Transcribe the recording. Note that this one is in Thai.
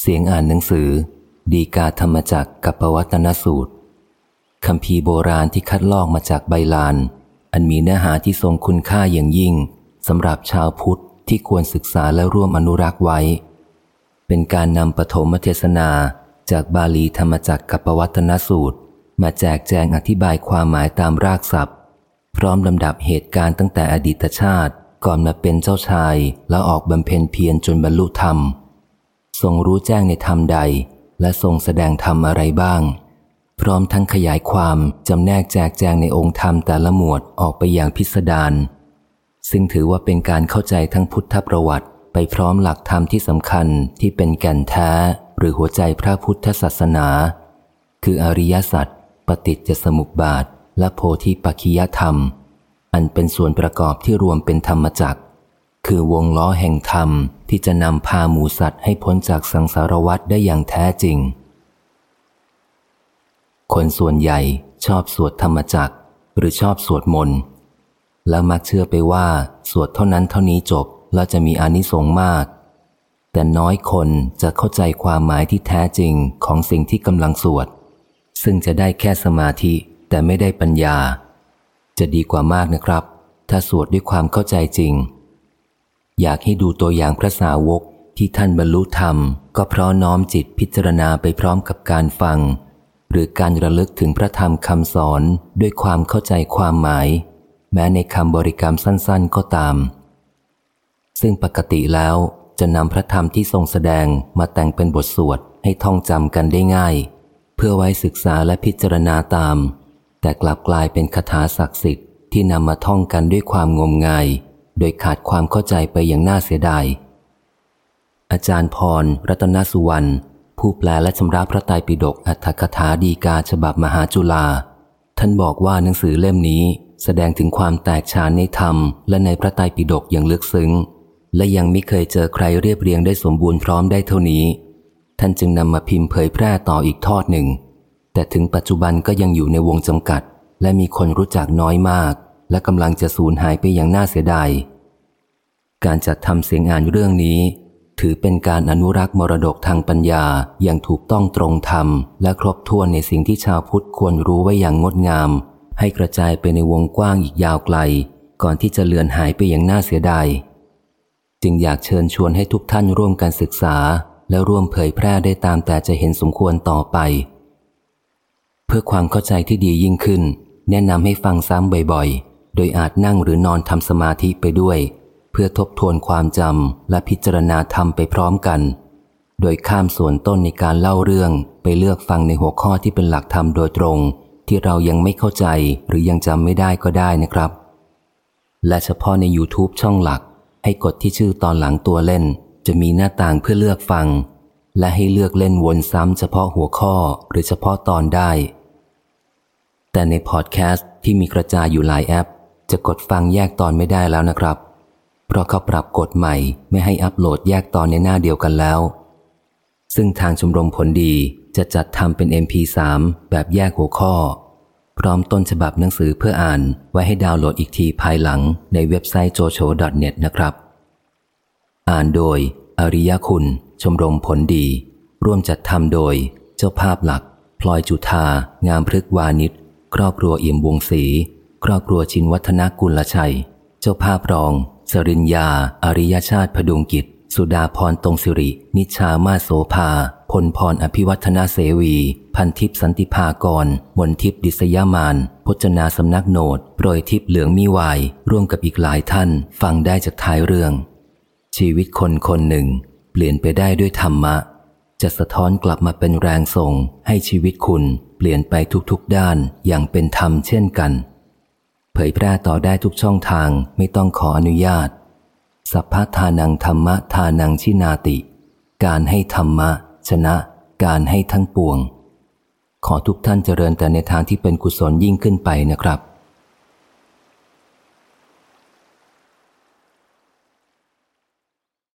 เสียงอ่านหนังสือ ดีกาธรรมจักกับปวัตนสูตรคำพีโบราณที่คัดลอกมาจากใบลาน อันมีเนื้อหาที่ทรงคุณค่าอย่างยิ่งสำหรับชาวพุทธที่ควรศึกษาและร่วมอนุรักษ์ไว้ เป็นการนำปฐมเทศนาจากบาลีธรรมจักกับปวัตนสูตร มาแจกแจงอธิบายความหมายตามรากศัพท์ พร้อมลำดับเหตุการณ์ตั้งแต่อดีตชาติก่อนมาเป็นเจ้าชายแล้วออกบำเพ็ญเพียรจนบรรลุธรรม ทรงรู้แจ้งในธรรมใด และทรงแสดงธรรมอะไรบ้าง พร้อมทั้งขยายความจำแนกแจกแจงในองค์ธรรมแต่ละหมวดออกไปอย่างพิสดารซึ่งถือว่าเป็นการเข้าใจทั้งพุทธประวัติไปพร้อมหลักธรรมที่สำคัญที่เป็นแก่นแท้หรือหัวใจพระพุทธศาสนา คืออริยสัจปฏิจจสมุปบาท และโพธิปัจขิยธรรม อันเป็นส่วนประกอบที่รวมเป็นธรรมจักร คือวงล้อแห่งธรรมที่จะนำพาหมูสัตว์ให้พ้นจากสังสารวัฏได้อย่างแท้จริง คนส่วนใหญ่ชอบสวดธรรมจักหรือชอบสวดมนต์แล้วมักเชื่อไปว่า สวดเท่านั้นเท่านี้จบแล้วจะมีอนิสงส์มาก แต่น้อยคนจะเข้าใจความหมายที่แท้จริงของสิ่งที่กำลังสวด ซึ่งจะได้แค่สมาธิแต่ไม่ได้ปัญญา จะดีกว่ามากนะครับ ถ้าสวดด้วยความเข้าใจจริง อยากให้ดูตัวอย่างพระสาวกที่ท่านบรรลุธรรม ก็เพราะน้อมจิตพิจารณาไปพร้อมกับการฟัง หรือการระลึกถึงพระธรรมคำสอนด้วยความเข้าใจความหมาย แม้ในคำบริกรรมสั้นๆก็ตาม ซึ่งปกติแล้วจะนำพระธรรมที่ทรงแสดงมาแต่งเป็นบทสวดให้ท่องจำกันได้ง่าย เพื่อไว้ศึกษาและพิจารณาตาม แต่กลับกลายเป็นคาถาศักดิ์สิทธิ์ที่นำมาท่องกันด้วยความงมงาย โดยขาดความเข้าใจไปอย่างน่าเสียดาย อาจารย์พร รัตนสุวรรณผู้แปลและชำระพระไตรปิฎกอัตถกถาดีกาฉบับมหาจุฬาท่านบอกว่าหนังสือเล่มนี้แสดงถึงความแตกฉานในธรรม และในพระไตรปิฎกอย่างลึกซึ้ง และยังไม่เคยเจอใครเรียบเรียงได้สมบูรณ์พร้อมได้เท่านี้ ท่านจึงนำมาพิมพ์เผยแพร่ต่ออีกทอดหนึ่ง แต่ถึงปัจจุบันก็ยังอยู่ในวงจำกัด และมีคนรู้จักน้อยมาก และกำลังจะสูญหายไปอย่างน่าเสียดาย การจัดทำเสียงอ่านเรื่องนี้ ถือเป็นการอนุรักษ์มรดกทางปัญญาอย่างถูกต้องตรงธรรม และครบถ้วนในสิ่งที่ชาวพุทธควรรู้ไว้อย่างงดงาม ให้กระจายไปในวงกว้างอีกยาวไกล ก่อนที่จะเลือนหายไปอย่างน่าเสียดายจึงอยากเชิญชวนให้ทุกท่านร่วมกันศึกษา และร่วมเผยแพร่ได้ตามแต่จะเห็นสมควรต่อไป เพื่อความเข้าใจที่ดียิ่งขึ้น แนะนำให้ฟังซ้ำบ่อยๆ โดยอาจนั่งหรือนอนทำสมาธิไปด้วย พื่อทบทวนความจำและพิจารณาธรรมไปพร้อมกัน โดยข้ามส่วนต้นในการเล่าเรื่องไปเลือกฟังในหัวข้อที่เป็นหลักธรรมโดยตรง ที่เรายังไม่เข้าใจหรือยังจำไม่ได้ก็ได้นะครับ และเฉพาะใน YouTube ช่องหลัก ให้กดที่ชื่อตอนหลังตัวเล่น จะมีหน้าต่างเพื่อเลือกฟัง และให้เลือกเล่นวนซ้ำเฉพาะหัวข้อหรือเฉพาะตอนได้ แต่ในพอดแคสต์ที่มีกระจายอยู่หลายแอป จะกดฟังแยกตอนไม่ได้แล้วนะครับ เพราะเขาปรับกฎใหม่ไม่ให้อัปโหลดแยกตอนในหน้าเดียวกันแล้ว ซึ่งทางชมรมผลดีจะจัดทำเป็น MP3 แบบแยกหัวข้อ พร้อมต้นฉบับหนังสือเพื่ออ่านไว้ให้ดาวน์โหลดอีกทีภายหลังในเว็บไซต์ jocho.net นะครับ อ่านโดย อริยคุณ ชมรมผลดี ร่วมจัดทำโดย เจ้าภาพหลัก พลอยจุธา งามพฤกวานิชครอบครัวเอี่ยมวงศรีครอบครัวชินวัฒนกุลชัย เจ้าภาพรอง สริญญา อริยชาติพดุงกิจ สุดาพรตรงสิริ นิชามาโสภา พลพรอภิวัฒนาเสวี พันทิพสันติภากร มนทิพดิษยามาน พจนาสำนักโนดโปรยทิพเหลืองมีวาย ร่วมกับอีกหลายท่านฟังได้จากท้ายเรื่อง ชีวิตคนคนหนึ่ง เปลี่ยนไปได้ด้วยธรรมะ จะสะท้อนกลับมาเป็นแรงส่งให้ชีวิตคุณ เปลี่ยนไปทุกๆด้านอย่างเป็นธรรมเช่นกัน เผยแพร่ต่อได้ทุกช่องทางไม่ต้องขออนุญาต สัพพทานังธรรมะทานังชินาติ การให้ธรรมะ ชนะ การให้ทั้งปวง ขอทุกท่านเจริญแต่ในทางที่เป็นกุศลยิ่งขึ้นไปนะครับ